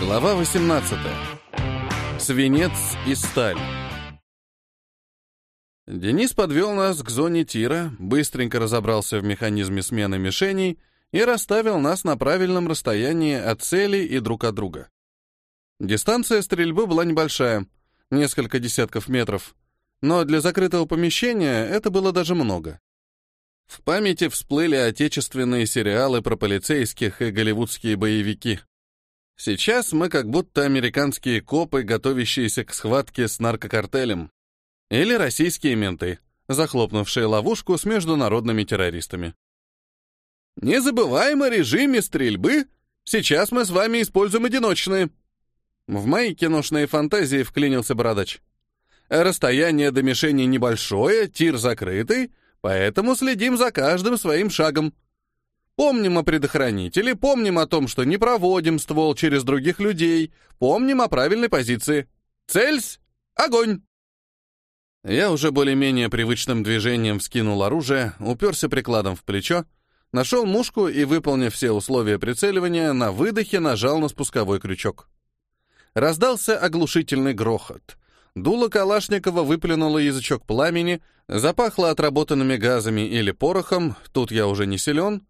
Глава 18. Свинец и сталь. Денис подвел нас к зоне тира, быстренько разобрался в механизме смены мишеней и расставил нас на правильном расстоянии от цели и друг от друга. Дистанция стрельбы была небольшая, несколько десятков метров, но для закрытого помещения это было даже много. В памяти всплыли отечественные сериалы про полицейских и голливудские боевики. Сейчас мы как будто американские копы, готовящиеся к схватке с наркокартелем. Или российские менты, захлопнувшие ловушку с международными террористами. Не забываем о режиме стрельбы. Сейчас мы с вами используем одиночные. В мои киношные фантазии вклинился бородач. Расстояние до мишени небольшое, тир закрытый, поэтому следим за каждым своим шагом. Помним о предохранителе, помним о том, что не проводим ствол через других людей, помним о правильной позиции. Цельсь! Огонь! Я уже более-менее привычным движением вскинул оружие, уперся прикладом в плечо, нашел мушку и, выполнив все условия прицеливания, на выдохе нажал на спусковой крючок. Раздался оглушительный грохот. Дуло Калашникова выплюнуло язычок пламени, запахло отработанными газами или порохом, тут я уже не силен,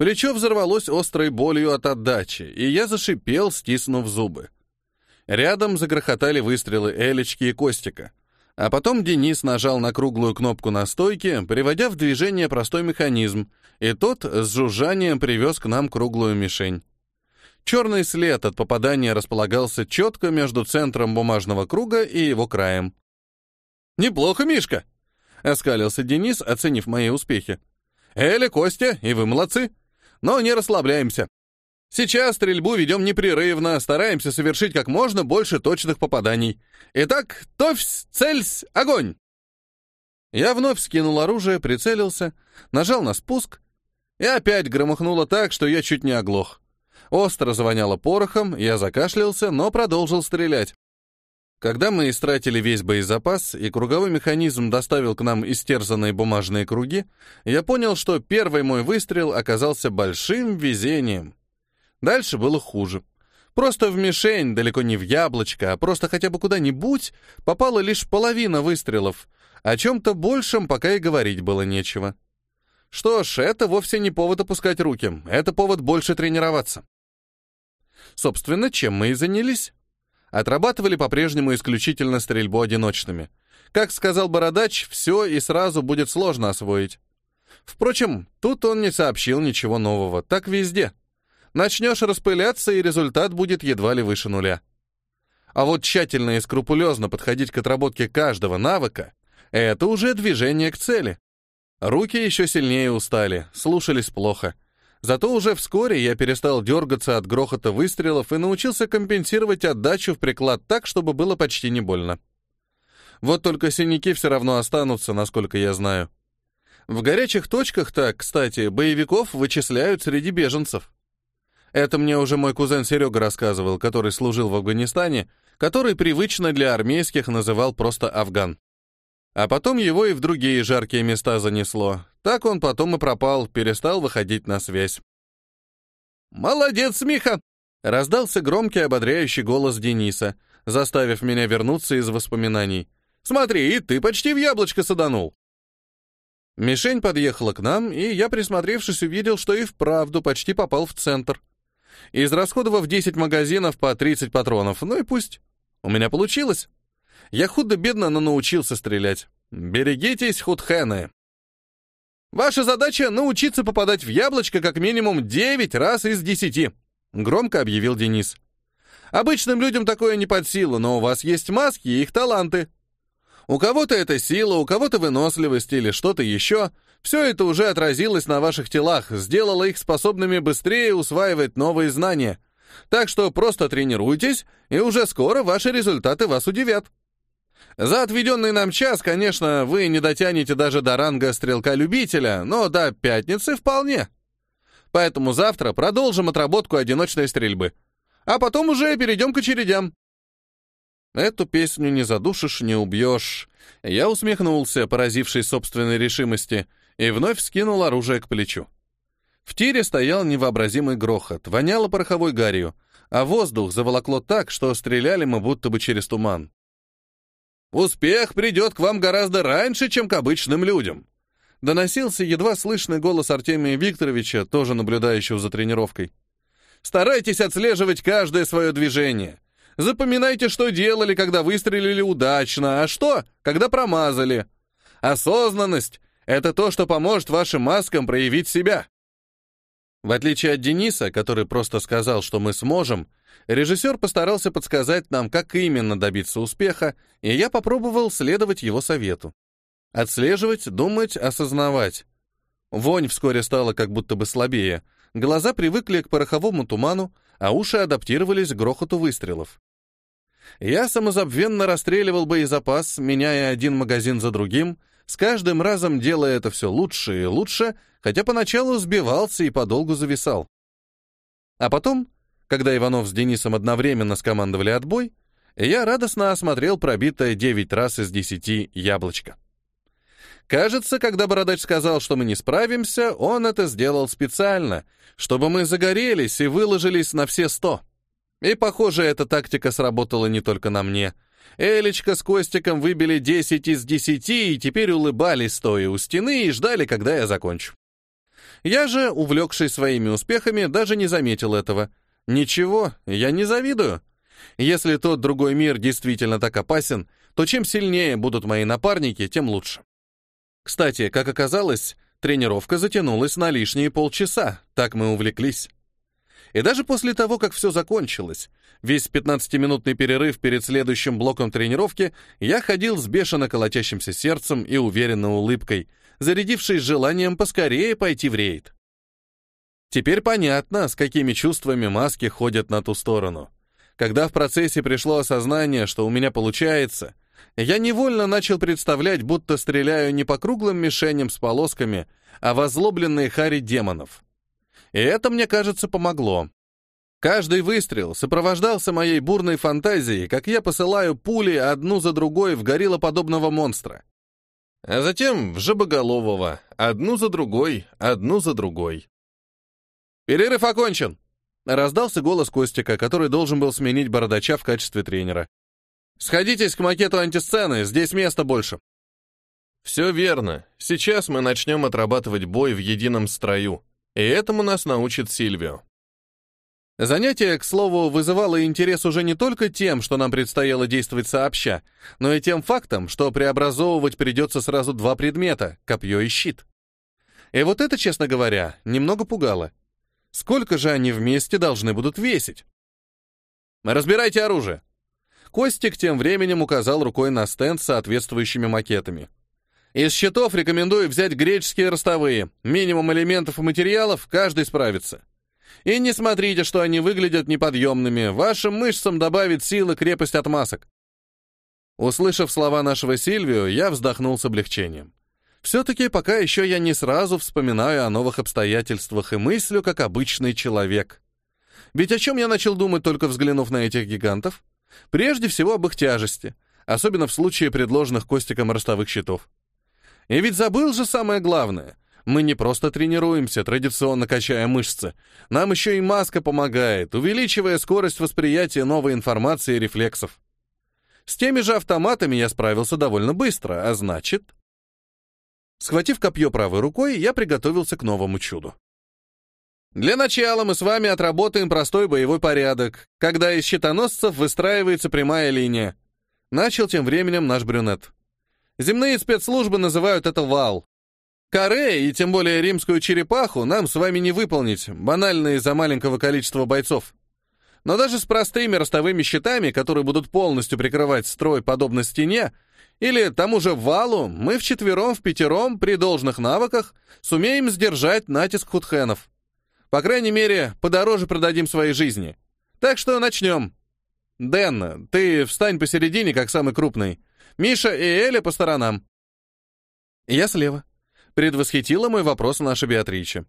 Плечо взорвалось острой болью от отдачи, и я зашипел, стиснув зубы. Рядом загрохотали выстрелы Элечки и Костика. А потом Денис нажал на круглую кнопку на стойке, приводя в движение простой механизм, и тот с жужжанием привез к нам круглую мишень. Черный след от попадания располагался четко между центром бумажного круга и его краем. «Неплохо, Мишка!» — оскалился Денис, оценив мои успехи. «Эля, Костя, и вы молодцы!» Но не расслабляемся. Сейчас стрельбу ведем непрерывно, стараемся совершить как можно больше точных попаданий. Итак, товсь, цельсь, огонь! Я вновь скинул оружие, прицелился, нажал на спуск, и опять громыхнуло так, что я чуть не оглох. Остро завоняло порохом, я закашлялся, но продолжил стрелять. Когда мы истратили весь боезапас, и круговой механизм доставил к нам истерзанные бумажные круги, я понял, что первый мой выстрел оказался большим везением. Дальше было хуже. Просто в мишень, далеко не в яблочко, а просто хотя бы куда-нибудь, попала лишь половина выстрелов. О чем-то большем пока и говорить было нечего. Что ж, это вовсе не повод опускать руки, это повод больше тренироваться. Собственно, чем мы и занялись. Отрабатывали по-прежнему исключительно стрельбу одиночными. Как сказал Бородач, все и сразу будет сложно освоить. Впрочем, тут он не сообщил ничего нового, так везде. Начнешь распыляться, и результат будет едва ли выше нуля. А вот тщательно и скрупулезно подходить к отработке каждого навыка — это уже движение к цели. Руки еще сильнее устали, слушались плохо — Зато уже вскоре я перестал дергаться от грохота выстрелов и научился компенсировать отдачу в приклад так, чтобы было почти не больно. Вот только синяки все равно останутся, насколько я знаю. В горячих точках-то, кстати, боевиков вычисляют среди беженцев. Это мне уже мой кузен Серега рассказывал, который служил в Афганистане, который привычно для армейских называл просто Афган. А потом его и в другие жаркие места занесло. Так он потом и пропал, перестал выходить на связь. «Молодец, Миха!» — раздался громкий ободряющий голос Дениса, заставив меня вернуться из воспоминаний. «Смотри, и ты почти в яблочко саданул!» Мишень подъехала к нам, и я, присмотревшись, увидел, что и вправду почти попал в центр. Израсходовав 10 магазинов по 30 патронов, ну и пусть. У меня получилось. Я худо-бедно, но научился стрелять. Берегитесь, худхэны. Ваша задача — научиться попадать в яблочко как минимум 9 раз из 10, громко объявил Денис. Обычным людям такое не под силу, но у вас есть маски и их таланты. У кого-то это сила, у кого-то выносливость или что-то еще. Все это уже отразилось на ваших телах, сделало их способными быстрее усваивать новые знания. Так что просто тренируйтесь, и уже скоро ваши результаты вас удивят. За отведенный нам час, конечно, вы не дотянете даже до ранга стрелка-любителя, но до пятницы вполне. Поэтому завтра продолжим отработку одиночной стрельбы. А потом уже перейдем к очередям. Эту песню не задушишь, не убьешь. Я усмехнулся, поразившись собственной решимости, и вновь скинул оружие к плечу. В тире стоял невообразимый грохот, воняло пороховой гарью, а воздух заволокло так, что стреляли мы будто бы через туман. «Успех придет к вам гораздо раньше, чем к обычным людям», доносился едва слышный голос Артемия Викторовича, тоже наблюдающего за тренировкой. «Старайтесь отслеживать каждое свое движение. Запоминайте, что делали, когда выстрелили удачно, а что, когда промазали. Осознанность — это то, что поможет вашим маскам проявить себя». В отличие от Дениса, который просто сказал, что мы сможем, режиссер постарался подсказать нам, как именно добиться успеха, и я попробовал следовать его совету. Отслеживать, думать, осознавать. Вонь вскоре стала как будто бы слабее, глаза привыкли к пороховому туману, а уши адаптировались к грохоту выстрелов. Я самозабвенно расстреливал боезапас, меняя один магазин за другим, с каждым разом делая это все лучше и лучше, хотя поначалу сбивался и подолгу зависал. А потом, когда Иванов с Денисом одновременно скомандовали отбой, я радостно осмотрел пробитое 9 раз из 10 яблочко. Кажется, когда Бородач сказал, что мы не справимся, он это сделал специально, чтобы мы загорелись и выложились на все сто. И, похоже, эта тактика сработала не только на мне. Элечка с Костиком выбили 10 из 10 и теперь улыбались, стоя у стены, и ждали, когда я закончу. Я же, увлекшись своими успехами, даже не заметил этого. Ничего, я не завидую. Если тот другой мир действительно так опасен, то чем сильнее будут мои напарники, тем лучше. Кстати, как оказалось, тренировка затянулась на лишние полчаса, так мы увлеклись. И даже после того, как все закончилось, весь 15-минутный перерыв перед следующим блоком тренировки, я ходил с бешено колотящимся сердцем и уверенной улыбкой, зарядившись желанием поскорее пойти в рейд. Теперь понятно, с какими чувствами маски ходят на ту сторону. Когда в процессе пришло осознание, что у меня получается, я невольно начал представлять, будто стреляю не по круглым мишеням с полосками, а в озлобленные хари демонов. И это, мне кажется, помогло. Каждый выстрел сопровождался моей бурной фантазией, как я посылаю пули одну за другой в гориллоподобного монстра. А затем в жабоголового, одну за другой, одну за другой. «Перерыв окончен!» — раздался голос Костика, который должен был сменить Бородача в качестве тренера. Сходитесь к макету антисцены, здесь места больше. Все верно. Сейчас мы начнем отрабатывать бой в едином строю. И этому нас научит Сильвио. Занятие, к слову, вызывало интерес уже не только тем, что нам предстояло действовать сообща, но и тем фактом, что преобразовывать придется сразу два предмета — копье и щит. И вот это, честно говоря, немного пугало. Сколько же они вместе должны будут весить? «Разбирайте оружие», Костик тем временем указал рукой на стенд с соответствующими макетами. Из счетов рекомендую взять греческие ростовые. Минимум элементов и материалов, каждый справится. И не смотрите, что они выглядят неподъемными. Вашим мышцам добавит силы крепость от масок. Услышав слова нашего Сильвио, я вздохнул с облегчением. Все-таки пока еще я не сразу вспоминаю о новых обстоятельствах и мыслю, как обычный человек. Ведь о чем я начал думать, только взглянув на этих гигантов? Прежде всего об их тяжести, особенно в случае предложенных Костиком ростовых щитов. И ведь забыл же самое главное. Мы не просто тренируемся, традиционно качая мышцы. Нам еще и маска помогает, увеличивая скорость восприятия новой информации и рефлексов. С теми же автоматами я справился довольно быстро, а значит... Схватив копье правой рукой, я приготовился к новому чуду. Для начала мы с вами отработаем простой боевой порядок, когда из щитоносцев выстраивается прямая линия. Начал тем временем наш брюнет. Земные спецслужбы называют это вал. Каре и тем более римскую черепаху нам с вами не выполнить, банально из-за маленького количества бойцов. Но даже с простыми ростовыми щитами, которые будут полностью прикрывать строй подобно стене, или тому же валу, мы вчетвером, в пятером, при должных навыках, сумеем сдержать натиск худхенов. По крайней мере, подороже продадим свои жизни. Так что начнем. Дэн, ты встань посередине, как самый крупный. Миша и Эля по сторонам. Я слева. Предвосхитила мой вопрос наша Беатрича.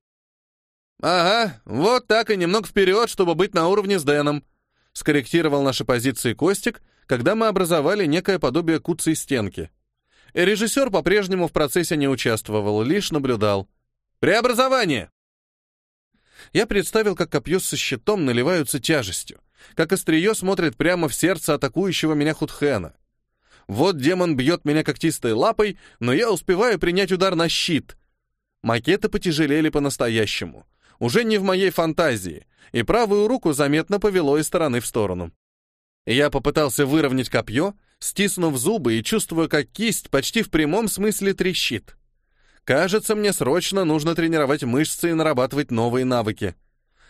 Ага, вот так и немного вперед, чтобы быть на уровне с Дэном. Скорректировал наши позиции Костик, когда мы образовали некое подобие куцей стенки. Режиссер по-прежнему в процессе не участвовал, лишь наблюдал. «Преобразование!» Я представил, как копье со щитом наливаются тяжестью, как острие смотрит прямо в сердце атакующего меня Худхена. Вот демон бьет меня когтистой лапой, но я успеваю принять удар на щит. Макеты потяжелели по-настоящему. Уже не в моей фантазии, и правую руку заметно повело из стороны в сторону. Я попытался выровнять копье, стиснув зубы и чувствуя, как кисть почти в прямом смысле трещит. Кажется, мне срочно нужно тренировать мышцы и нарабатывать новые навыки.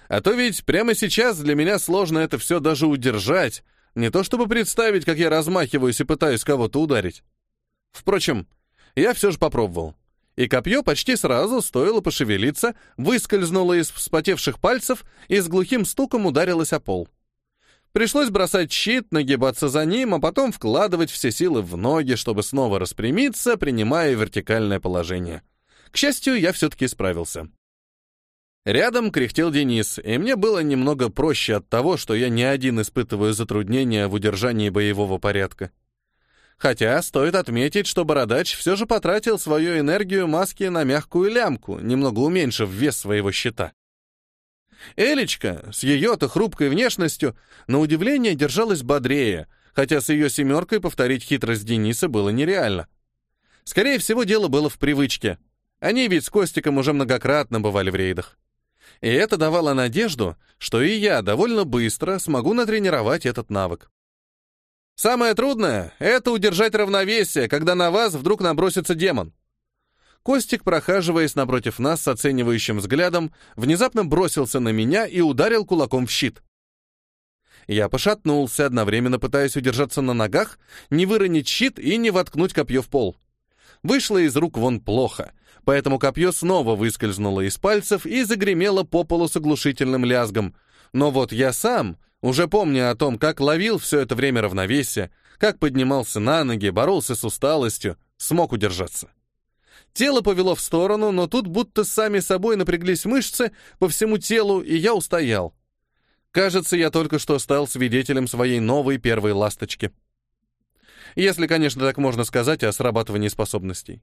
А то ведь прямо сейчас для меня сложно это все даже удержать, не то чтобы представить, как я размахиваюсь и пытаюсь кого-то ударить. Впрочем, я все же попробовал. И копье почти сразу, стоило пошевелиться, выскользнуло из вспотевших пальцев и с глухим стуком ударилось о пол. Пришлось бросать щит, нагибаться за ним, а потом вкладывать все силы в ноги, чтобы снова распрямиться, принимая вертикальное положение. К счастью, я все-таки справился. Рядом кряхтел Денис, и мне было немного проще от того, что я не один испытываю затруднения в удержании боевого порядка. Хотя стоит отметить, что Бородач все же потратил свою энергию маски на мягкую лямку, немного уменьшив вес своего щита. Элечка, с ее-то хрупкой внешностью, на удивление держалась бодрее, хотя с ее семеркой повторить хитрость Дениса было нереально. Скорее всего, дело было в привычке. Они ведь с Костиком уже многократно бывали в рейдах. И это давало надежду, что и я довольно быстро смогу натренировать этот навык. Самое трудное — это удержать равновесие, когда на вас вдруг набросится демон. Костик, прохаживаясь напротив нас с оценивающим взглядом, внезапно бросился на меня и ударил кулаком в щит. Я пошатнулся, одновременно пытаясь удержаться на ногах, не выронить щит и не воткнуть копье в пол. Вышло из рук вон плохо, поэтому копье снова выскользнуло из пальцев и загремело по полу с оглушительным лязгом. Но вот я сам, уже помня о том, как ловил все это время равновесие, как поднимался на ноги, боролся с усталостью, смог удержаться. Тело повело в сторону, но тут будто сами собой напряглись мышцы по всему телу, и я устоял. Кажется, я только что стал свидетелем своей новой первой ласточки. Если, конечно, так можно сказать о срабатывании способностей.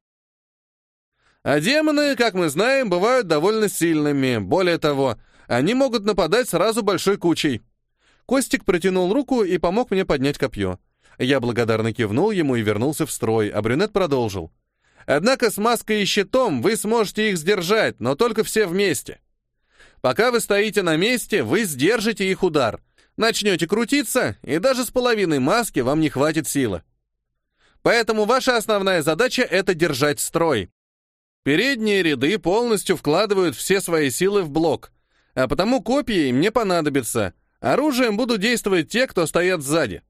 А демоны, как мы знаем, бывают довольно сильными. Более того, они могут нападать сразу большой кучей. Костик протянул руку и помог мне поднять копье. Я благодарно кивнул ему и вернулся в строй, а брюнет продолжил. Однако с маской и щитом вы сможете их сдержать, но только все вместе. Пока вы стоите на месте, вы сдержите их удар. Начнете крутиться, и даже с половиной маски вам не хватит силы. Поэтому ваша основная задача — это держать строй. Передние ряды полностью вкладывают все свои силы в блок, а потому копии им не понадобятся. Оружием будут действовать те, кто стоят сзади.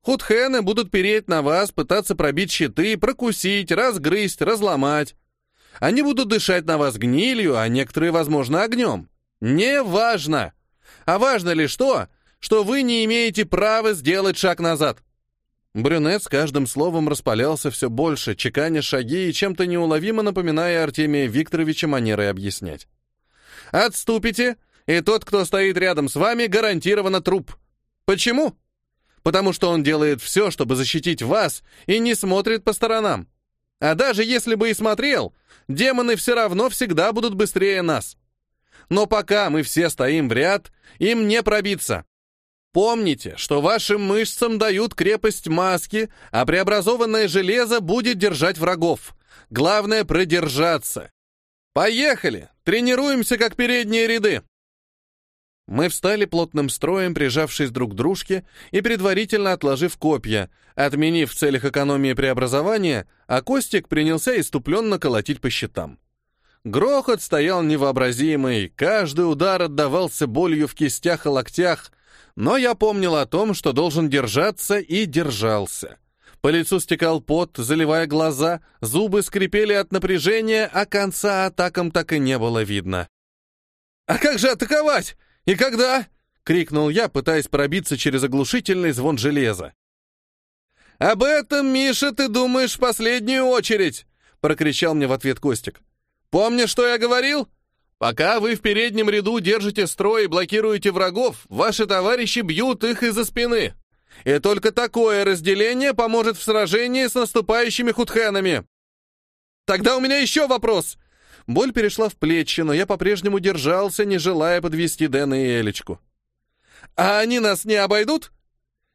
Худхены будут переть на вас, пытаться пробить щиты, прокусить, разгрызть, разломать. Они будут дышать на вас гнилью, а некоторые, возможно, огнем. Не важно. А важно лишь то, что вы не имеете права сделать шаг назад. Брюнет с каждым словом распалялся все больше, чеканя шаги и чем-то неуловимо напоминая Артемия Викторовича манерой объяснять. «Отступите, и тот, кто стоит рядом с вами, гарантированно труп. Почему?» потому что он делает все, чтобы защитить вас, и не смотрит по сторонам. А даже если бы и смотрел, демоны все равно всегда будут быстрее нас. Но пока мы все стоим в ряд, им не пробиться. Помните, что вашим мышцам дают крепость маски, а преобразованное железо будет держать врагов. Главное — продержаться. Поехали! Тренируемся, как передние ряды. Мы встали плотным строем, прижавшись друг к дружке и предварительно отложив копья, отменив в целях экономии преобразования, а Костик принялся иступленно колотить по щитам. Грохот стоял невообразимый, каждый удар отдавался болью в кистях и локтях, но я помнил о том, что должен держаться, и держался. По лицу стекал пот, заливая глаза, зубы скрипели от напряжения, а конца атакам так и не было видно. «А как же атаковать?» «И когда?» — крикнул я, пытаясь пробиться через оглушительный звон железа. «Об этом, Миша, ты думаешь в последнюю очередь!» — прокричал мне в ответ Костик. «Помнишь, что я говорил? Пока вы в переднем ряду держите строй и блокируете врагов, ваши товарищи бьют их из-за спины. И только такое разделение поможет в сражении с наступающими худхенами. Тогда у меня еще вопрос. Боль перешла в плечи, но я по-прежнему держался, не желая подвести Дэна и Элечку. А они нас не обойдут?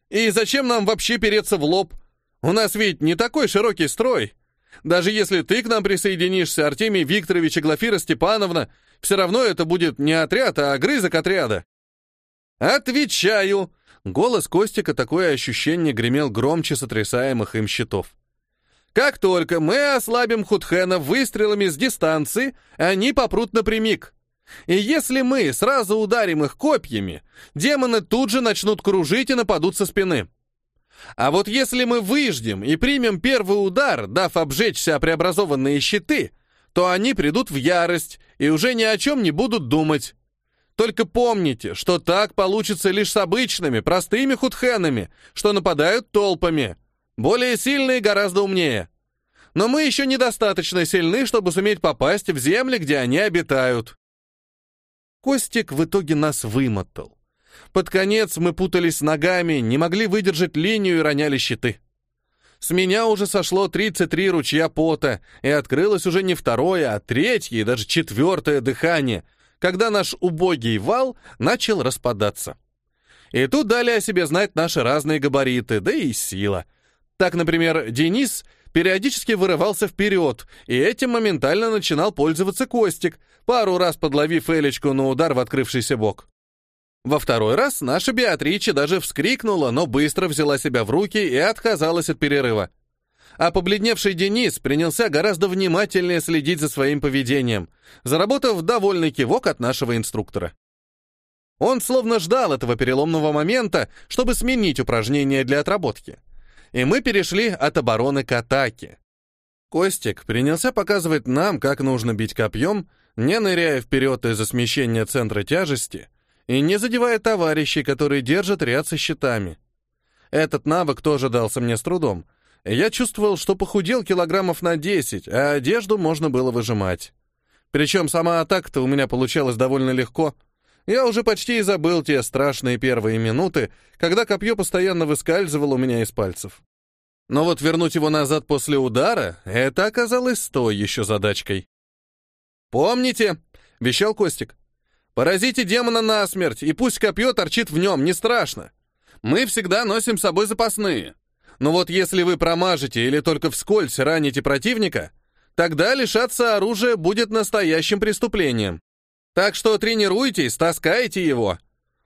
И зачем нам вообще переться в лоб? У нас ведь не такой широкий строй. Даже если ты к нам присоединишься, Артемий Викторович и Глафира Степановна, все равно это будет не отряд, а огрызок отряда. Отвечаю. Голос Костика такое ощущение гремел громче сотрясаемых им щитов. Как только мы ослабим Худхена выстрелами с дистанции, они попрут напрямик. И если мы сразу ударим их копьями, демоны тут же начнут кружить и нападут со спины. А вот если мы выждем и примем первый удар, дав обжечься преобразованные щиты, то они придут в ярость и уже ни о чем не будут думать. Только помните, что так получится лишь с обычными, простыми худхенами, что нападают толпами. Более сильные гораздо умнее. Но мы еще недостаточно сильны, чтобы суметь попасть в земли, где они обитают. Костик в итоге нас вымотал. Под конец мы путались ногами, не могли выдержать линию и роняли щиты. С меня уже сошло 33 ручья пота, и открылось уже не второе, а третье и даже четвертое дыхание, когда наш убогий вал начал распадаться. И тут дали о себе знать наши разные габариты, да и сила. Так, например, Денис периодически вырывался вперед, и этим моментально начинал пользоваться Костик, пару раз подловив Элечку на удар в открывшийся бок. Во второй раз наша Беатрича даже вскрикнула, но быстро взяла себя в руки и отказалась от перерыва. А побледневший Денис принялся гораздо внимательнее следить за своим поведением, заработав довольный кивок от нашего инструктора. Он словно ждал этого переломного момента, чтобы сменить упражнение для отработки и мы перешли от обороны к атаке. Костик принялся показывать нам, как нужно бить копьем, не ныряя вперед из-за смещения центра тяжести и не задевая товарищей, которые держат ряд со щитами. Этот навык тоже дался мне с трудом. Я чувствовал, что похудел килограммов на 10, а одежду можно было выжимать. Причем сама атака-то у меня получалась довольно легко. Я уже почти и забыл те страшные первые минуты, когда копье постоянно выскальзывало у меня из пальцев. Но вот вернуть его назад после удара — это оказалось той еще задачкой. «Помните», — вещал Костик, — «поразите демона насмерть, и пусть копье торчит в нем, не страшно. Мы всегда носим с собой запасные. Но вот если вы промажете или только вскользь раните противника, тогда лишаться оружия будет настоящим преступлением. Так что тренируйтесь, таскайте его.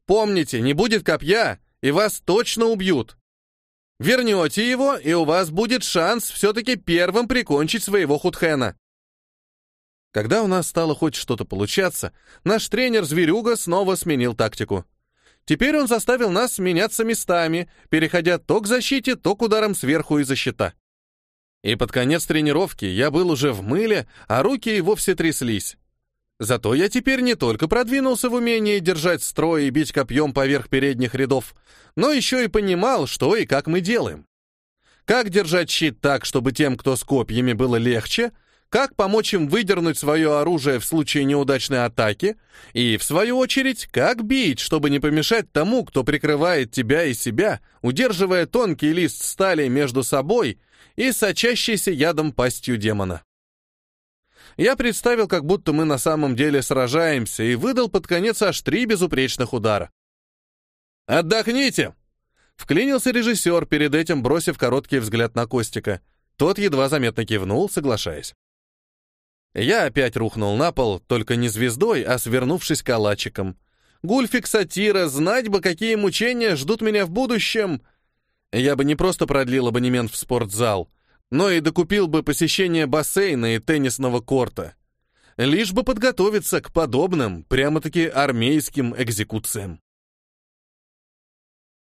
Помните, не будет копья, и вас точно убьют. Вернете его, и у вас будет шанс все-таки первым прикончить своего худхена. Когда у нас стало хоть что-то получаться, наш тренер-зверюга снова сменил тактику. Теперь он заставил нас меняться местами, переходя то к защите, то к ударам сверху из-за щита. И под конец тренировки я был уже в мыле, а руки и вовсе тряслись. Зато я теперь не только продвинулся в умении держать строй и бить копьем поверх передних рядов, но еще и понимал, что и как мы делаем. Как держать щит так, чтобы тем, кто с копьями, было легче, как помочь им выдернуть свое оружие в случае неудачной атаки, и, в свою очередь, как бить, чтобы не помешать тому, кто прикрывает тебя и себя, удерживая тонкий лист стали между собой и сочащейся ядом пастью демона. Я представил, как будто мы на самом деле сражаемся, и выдал под конец аж три безупречных удара. «Отдохните!» Вклинился режиссер, перед этим бросив короткий взгляд на Костика. Тот едва заметно кивнул, соглашаясь. Я опять рухнул на пол, только не звездой, а свернувшись калачиком. Гульфик сатира, знать бы, какие мучения ждут меня в будущем. Я бы не просто продлил абонемент в спортзал, но и докупил бы посещение бассейна и теннисного корта. Лишь бы подготовиться к подобным, прямо-таки армейским экзекуциям.